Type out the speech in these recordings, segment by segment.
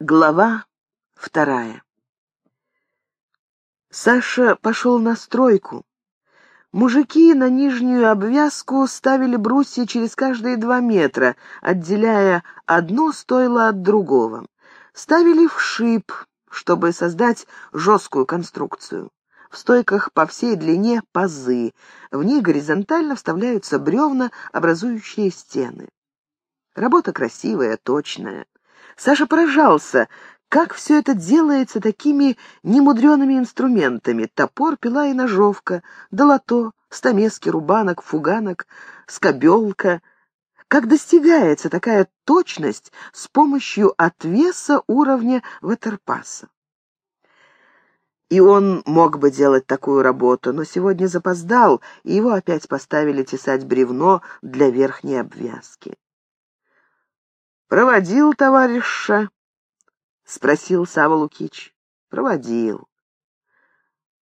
Глава вторая Саша пошел на стройку. Мужики на нижнюю обвязку ставили брусья через каждые два метра, отделяя одно стойло от другого. Ставили в шип, чтобы создать жесткую конструкцию. В стойках по всей длине пазы, в них горизонтально вставляются бревна, образующие стены. Работа красивая, точная. Саша поражался, как все это делается такими немудреными инструментами. Топор, пила и ножовка, долото, стамески, рубанок, фуганок, скобелка. Как достигается такая точность с помощью отвеса уровня ватерпаса? И он мог бы делать такую работу, но сегодня запоздал, и его опять поставили тесать бревно для верхней обвязки. «Проводил товарища?» — спросил Сава Лукич. «Проводил».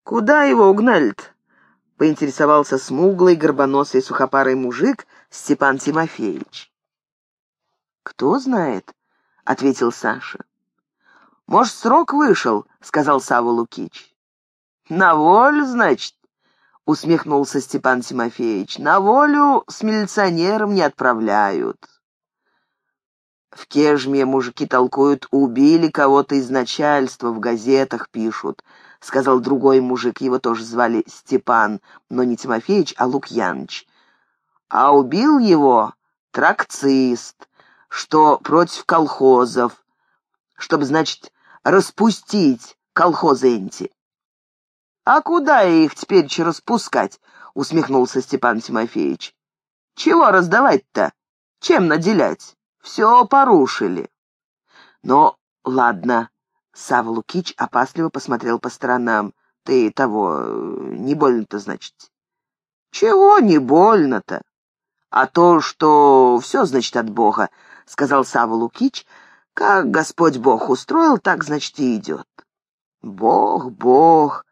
«Куда его угнали-то?» — поинтересовался смуглый, горбоносый, сухопарый мужик Степан Тимофеевич. «Кто знает?» — ответил Саша. «Может, срок вышел?» — сказал Сава Лукич. «На волю, значит?» — усмехнулся Степан Тимофеевич. «На волю с милиционером не отправляют». В Кежме мужики толкуют, убили кого-то из начальства, в газетах пишут, — сказал другой мужик, его тоже звали Степан, но не Тимофеич, а Лукьяныч. А убил его тракцист, что против колхозов, чтобы, значит, распустить колхозы энти. «А куда их теперь распускать?» — усмехнулся Степан Тимофеевич. «Чего раздавать-то? Чем наделять?» Все порушили. Но ладно. Сава Лукич опасливо посмотрел по сторонам. Ты того, не больно-то, значит? Чего не больно-то? А то, что все, значит, от Бога, сказал Сава Лукич. Как Господь Бог устроил, так, значит, и идет. Бог, Бог,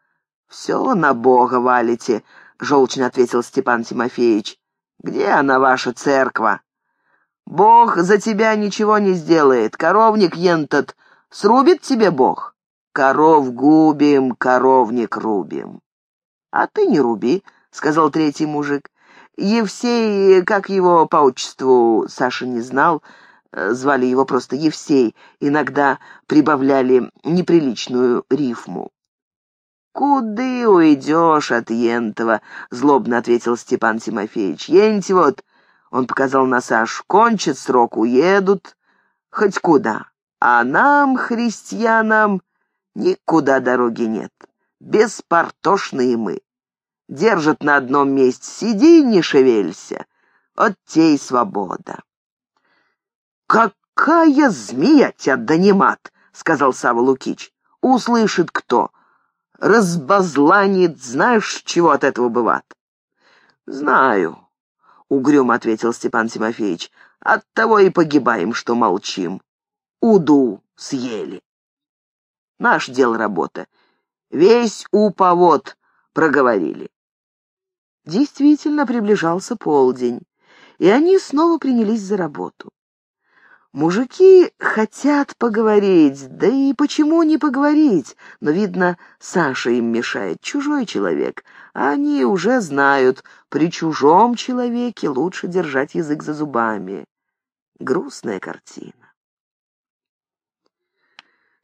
все на Бога валите, желчно ответил Степан Тимофеевич. Где она, ваша церква? Бог за тебя ничего не сделает. Коровник ентот срубит тебе Бог. Коров губим, коровник рубим. А ты не руби, — сказал третий мужик. Евсей, как его по отчеству, Саша не знал, э, звали его просто Евсей, иногда прибавляли неприличную рифму. «Куды уйдешь от Ентова?» — злобно ответил Степан Тимофеевич. «Енть вот он показал на Саш. «Кончит срок, уедут. Хоть куда. А нам, христианам, никуда дороги нет. Беспартошные мы. Держат на одном месте. Сиди, не шевелься. От тей свобода». «Какая змея тебя донимат!» — сказал Сава Лукич. «Услышит кто. Разбазланит. Знаешь, чего от этого бывает?» «Знаю. — угрюмо ответил Степан Тимофеевич. «Оттого и погибаем, что молчим. Уду съели. Наш дел работа. Весь уповод проговорили». Действительно приближался полдень, и они снова принялись за работу. Мужики хотят поговорить, да и почему не поговорить? Но, видно, Саша им мешает, чужой человек. Они уже знают, при чужом человеке лучше держать язык за зубами. Грустная картина.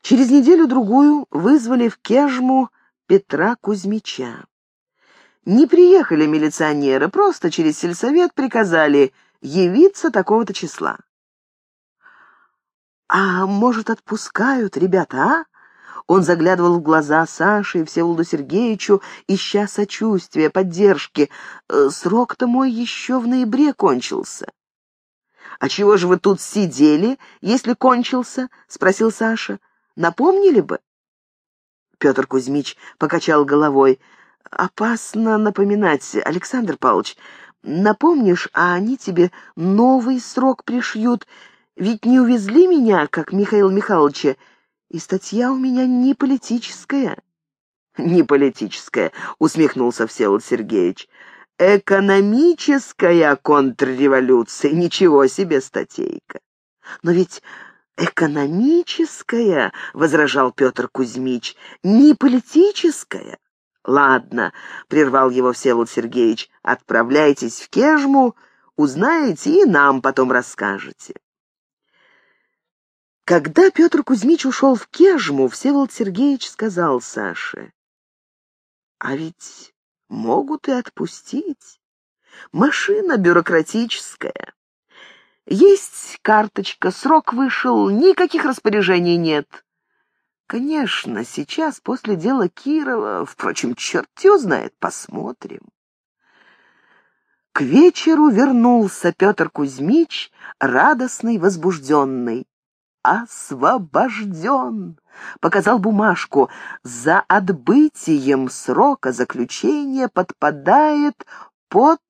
Через неделю-другую вызвали в Кежму Петра Кузьмича. Не приехали милиционеры, просто через сельсовет приказали явиться такого-то числа. «А может, отпускают ребята, а?» Он заглядывал в глаза Саше и Всеволоду Сергеевичу, ища сочувствия, поддержки. «Э, «Срок-то мой еще в ноябре кончился». «А чего же вы тут сидели, если кончился?» — спросил Саша. «Напомнили бы?» Петр Кузьмич покачал головой. «Опасно напоминать, Александр Павлович. Напомнишь, а они тебе новый срок пришьют, ведь не увезли меня, как Михаил Михайловича, и статья у меня не политическая». «Не политическая», — усмехнулся Всеволод Сергеевич. «Экономическая контрреволюция, ничего себе статейка. Но ведь «Экономическая», — возражал Петр Кузьмич, — «не политическая». «Ладно», — прервал его Всеволод Сергеевич, — «отправляйтесь в Кежму, узнаете и нам потом расскажете». Когда Петр Кузьмич ушел в Кежму, Всеволод Сергеевич сказал Саше, «А ведь могут и отпустить. Машина бюрократическая. Есть карточка, срок вышел, никаких распоряжений нет. Конечно, сейчас, после дела Кирова, впрочем, черт его знает, посмотрим. К вечеру вернулся Петр Кузьмич, радостный, возбужденный. «Освобожден!» — показал бумажку. «За отбытием срока заключения подпадает под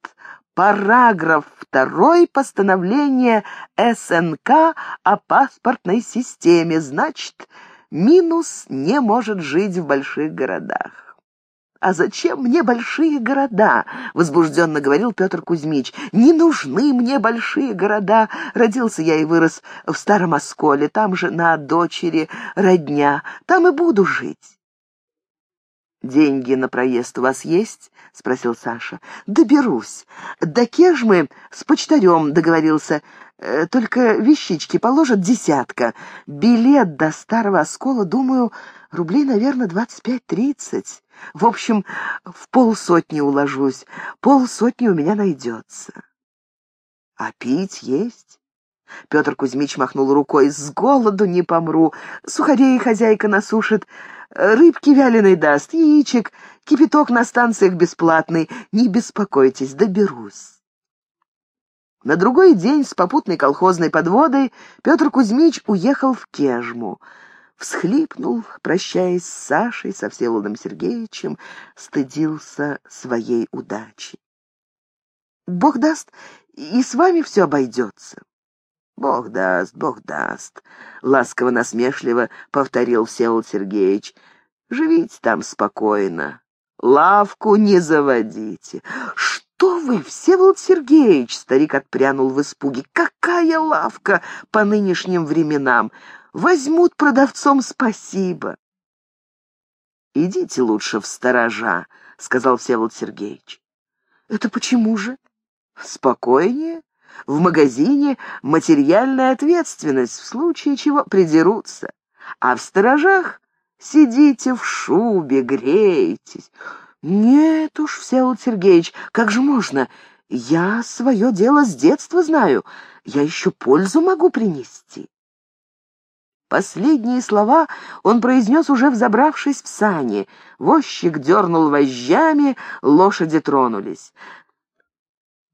Параграф 2 постановления СНК о паспортной системе. Значит, минус не может жить в больших городах. «А зачем мне большие города?» — возбужденно говорил Петр Кузьмич. «Не нужны мне большие города. Родился я и вырос в Старом Осколе, там же на дочери родня. Там и буду жить». «Деньги на проезд у вас есть?» — спросил Саша. «Доберусь. До Кежмы с почтарем договорился. Э, только вещички положат десятка. Билет до Старого Оскола, думаю, рублей, наверное, двадцать пять-тридцать. В общем, в полсотни уложусь. Полсотни у меня найдется». «А пить есть?» Петр Кузьмич махнул рукой. «С голоду не помру. Сухарей хозяйка насушит. Рыбки вяленой даст, яичек, кипяток на станциях бесплатный. Не беспокойтесь, доберусь». На другой день с попутной колхозной подводой Петр Кузьмич уехал в Кежму. Всхлипнул, прощаясь с Сашей, со Всеволодом Сергеевичем, стыдился своей удачи. «Бог даст, и с вами все обойдется». «Бог даст, Бог даст», — ласково-насмешливо повторил Всеволод Сергеевич. «Живите там спокойно. Лавку не заводите». «Что вы, Всеволод Сергеевич?» — старик отпрянул в испуге. «Какая лавка по нынешним временам? Возьмут продавцом спасибо». «Идите лучше в сторожа», — сказал Всеволод Сергеевич. «Это почему же?» «Спокойнее. В магазине материальная ответственность, в случае чего придерутся. А в сторожах сидите в шубе, греетесь. Нет уж, Всеволод Сергеевич, как же можно? Я свое дело с детства знаю. Я еще пользу могу принести. Последние слова он произнес уже взобравшись в сани. Возчик дернул вожжами, лошади тронулись.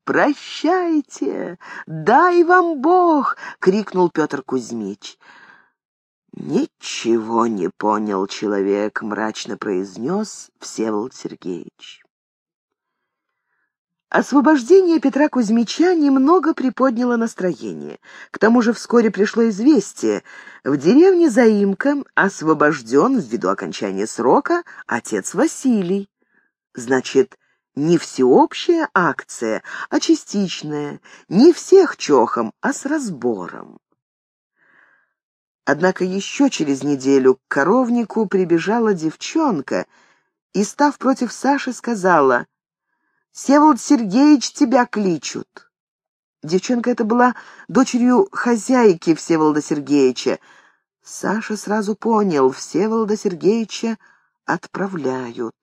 «Прощайте! Дай вам Бог!» — крикнул Петр Кузьмич. «Ничего не понял человек», — мрачно произнес Всеволод Сергеевич. Освобождение Петра Кузьмича немного приподняло настроение. К тому же вскоре пришло известие. В деревне Заимка освобожден ввиду окончания срока отец Василий. Значит, не всеобщая акция, а частичная, не всех чохом, а с разбором. Однако еще через неделю к коровнику прибежала девчонка и, став против Саши, сказала, «Севолод Сергеевич, тебя кличут». Девчонка эта была дочерью хозяйки Всеволода Сергеевича. Саша сразу понял, Всеволода Сергеевича отправляют.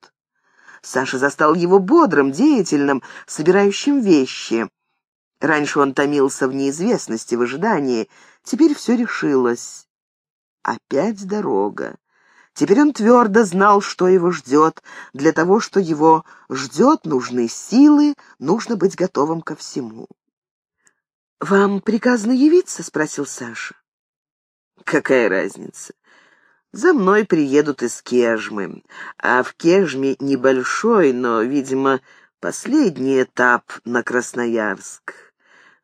Саша застал его бодрым, деятельным, собирающим вещи. Раньше он томился в неизвестности, в ожидании. Теперь все решилось. Опять дорога. Теперь он твердо знал, что его ждет. Для того, что его ждет, нужны силы, нужно быть готовым ко всему. «Вам приказано явиться?» — спросил Саша. «Какая разница? За мной приедут из Кежмы, а в Кежме небольшой, но, видимо, последний этап на Красноярск.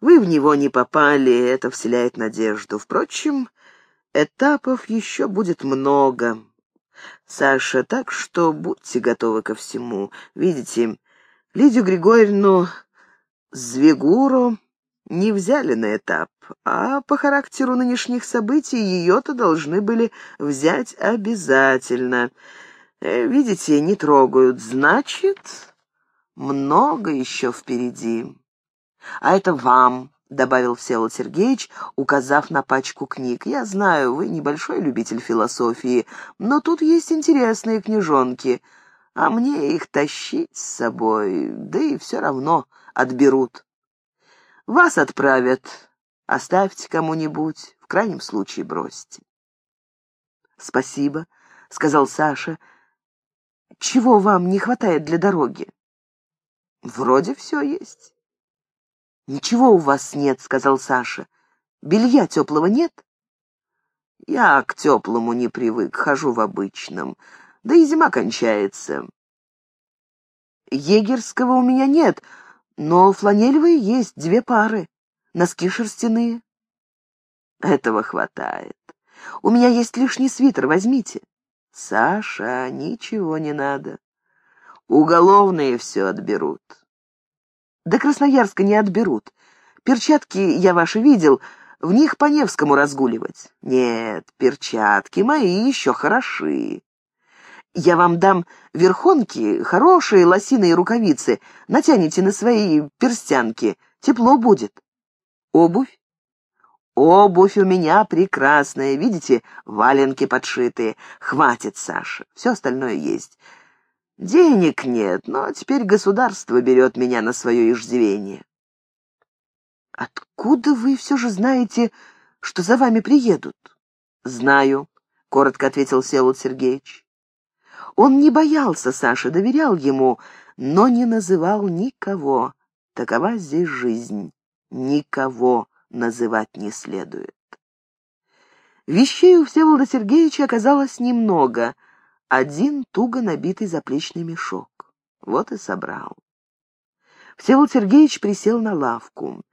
Вы в него не попали, это вселяет надежду. Впрочем, этапов еще будет много. Саша, так что будьте готовы ко всему. Видите, Лидию Григорьевну Звегуру не взяли на этап, а по характеру нынешних событий ее-то должны были взять обязательно. Э, видите, не трогают, значит, много еще впереди. А это вам, — добавил Всеволод Сергеевич, указав на пачку книг. «Я знаю, вы небольшой любитель философии, но тут есть интересные книжонки, а мне их тащить с собой, да и все равно отберут. Вас отправят. Оставьте кому-нибудь, в крайнем случае бросьте. «Спасибо», — сказал Саша. «Чего вам не хватает для дороги?» «Вроде все есть». «Ничего у вас нет», — сказал Саша. «Белья теплого нет?» «Я к теплому не привык, хожу в обычном. Да и зима кончается». «Егерского у меня нет, но фланелевые есть, две пары. Носки шерстяные. Этого хватает. У меня есть лишний свитер, возьмите. Саша, ничего не надо. Уголовные все отберут. До Красноярска не отберут. Перчатки я ваши видел, в них по Невскому разгуливать. Нет, перчатки мои еще хороши. Я вам дам верхонки, хорошие лосиные рукавицы, натянете на свои перстянки, тепло будет. Обувь? Обувь у меня прекрасная, видите, валенки подшитые. Хватит, Саша, все остальное есть. Денег нет, но теперь государство берет меня на свое иждивение. Откуда вы все же знаете, что за вами приедут? Знаю, — коротко ответил Всеволод Сергеевич. Он не боялся Саши, доверял ему, но не называл никого. Такова здесь жизнь. Никого называть не следует. Вещей у Всеволода Сергеевича оказалось немного. Один туго набитый заплечный мешок. Вот и собрал. Всеволод Сергеевич присел на лавку.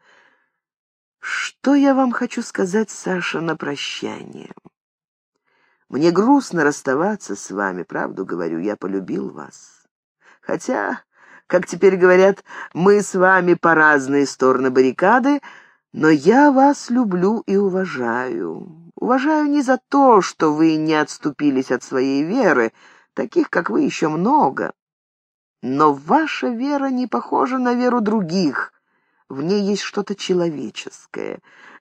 «Что я вам хочу сказать, Саша, на прощание?» Мне грустно расставаться с вами, правду говорю, я полюбил вас. Хотя, как теперь говорят, мы с вами по разные стороны баррикады, но я вас люблю и уважаю. Уважаю не за то, что вы не отступились от своей веры, таких, как вы, еще много. Но ваша вера не похожа на веру других. В ней есть что-то человеческое.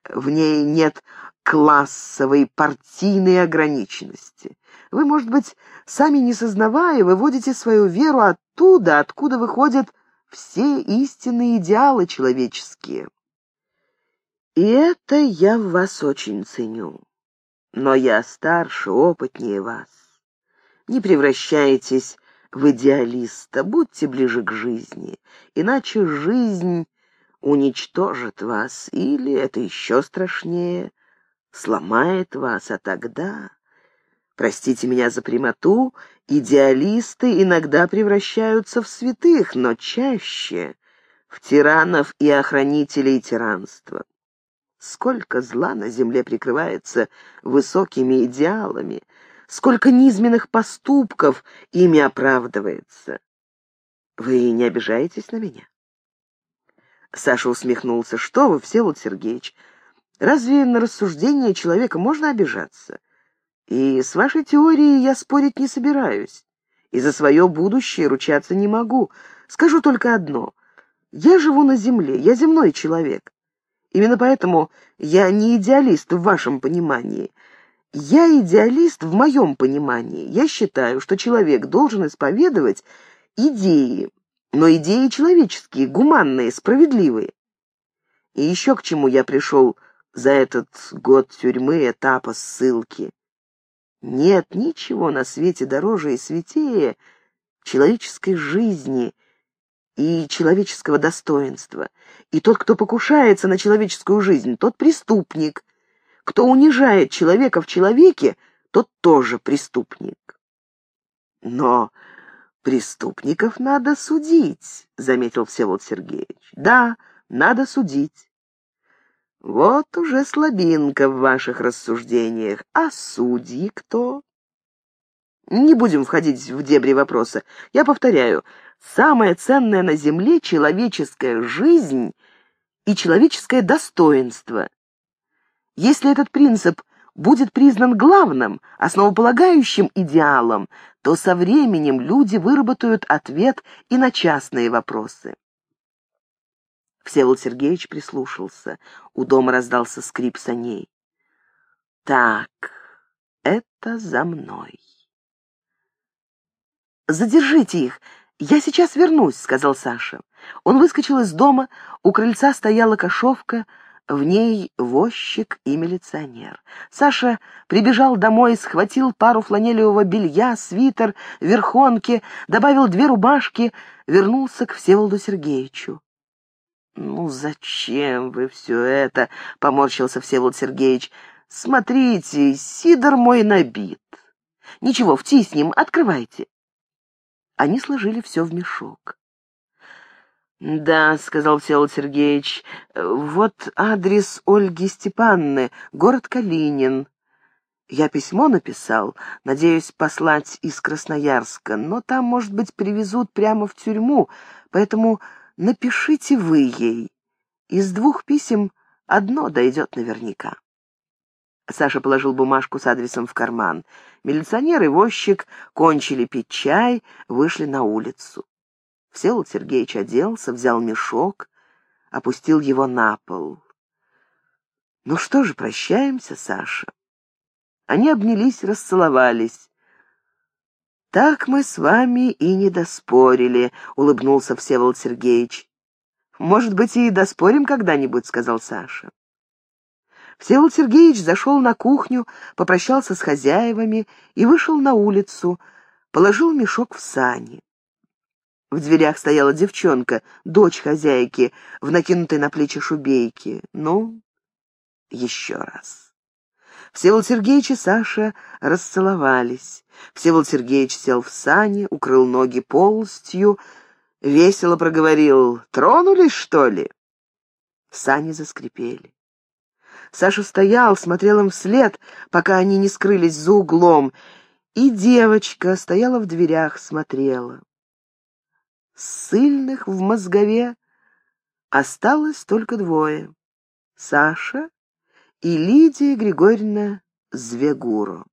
В ней нет классовой, партийной ограниченности. Вы, может быть, сами не сознавая, выводите свою веру оттуда, откуда выходят все истинные идеалы человеческие. И это я в вас очень ценю. Но я старше, опытнее вас. Не превращайтесь в идеалиста, будьте ближе к жизни, иначе жизнь уничтожит вас, или, это еще страшнее, сломает вас, а тогда... Простите меня за прямоту, идеалисты иногда превращаются в святых, но чаще в тиранов и охранителей тиранства. Сколько зла на земле прикрывается высокими идеалами, сколько низменных поступков ими оправдывается. Вы не обижаетесь на меня? Саша усмехнулся. Что вы, Всеволод Сергеевич, Разве на рассуждение человека можно обижаться? И с вашей теорией я спорить не собираюсь. И за свое будущее ручаться не могу. Скажу только одно. Я живу на земле, я земной человек. Именно поэтому я не идеалист в вашем понимании. Я идеалист в моем понимании. Я считаю, что человек должен исповедовать идеи, но идеи человеческие, гуманные, справедливые. И еще к чему я пришел за этот год тюрьмы, этапа ссылки. Нет ничего на свете дороже и святее человеческой жизни и человеческого достоинства. И тот, кто покушается на человеческую жизнь, тот преступник. Кто унижает человека в человеке, тот тоже преступник. Но преступников надо судить, заметил Всеволод Сергеевич. Да, надо судить. Вот уже слабинка в ваших рассуждениях. А судьи кто? Не будем входить в дебри вопроса. Я повторяю, самое ценное на земле — человеческая жизнь и человеческое достоинство. Если этот принцип будет признан главным, основополагающим идеалом, то со временем люди выработают ответ и на частные вопросы. Всеволод Сергеевич прислушался. У дома раздался скрип саней. «Так, это за мной». «Задержите их, я сейчас вернусь», — сказал Саша. Он выскочил из дома, у крыльца стояла кошовка, в ней возчик и милиционер. Саша прибежал домой, схватил пару фланелевого белья, свитер, верхонки, добавил две рубашки, вернулся к Всеволоду Сергеевичу. «Ну зачем вы все это?» — поморщился Всеволод Сергеевич. «Смотрите, сидор мой набит. Ничего, втиснем, открывайте». Они сложили все в мешок. «Да», — сказал Всеволод Сергеевич, — «вот адрес Ольги Степанны, город Калинин. Я письмо написал, надеюсь послать из Красноярска, но там, может быть, привезут прямо в тюрьму, поэтому напишите вы ей. Из двух писем одно дойдет наверняка». Саша положил бумажку с адресом в карман. Милиционер и возчик кончили пить чай, вышли на улицу. Всеволод Сергеевич оделся, взял мешок, опустил его на пол. «Ну что же, прощаемся, Саша?» Они обнялись, расцеловались. «Так мы с вами и не доспорили», — улыбнулся Всеволод Сергеевич. «Может быть, и доспорим когда-нибудь», — сказал Саша. Всеволод Сергеевич зашел на кухню, попрощался с хозяевами и вышел на улицу, положил мешок в сани. В дверях стояла девчонка, дочь хозяйки, в накинутой на плечи шубейке. Ну, еще раз. Всеволод Сергеевич и Саша расцеловались. Всеволод Сергеевич сел в сани, укрыл ноги полностью, весело проговорил «Тронулись, что ли?» Сани заскрипели. Саша стоял, смотрел им вслед, пока они не скрылись за углом, и девочка стояла в дверях, смотрела ссыльных в мозгове осталось только двое — Саша и Лидия Григорьевна Звегуро.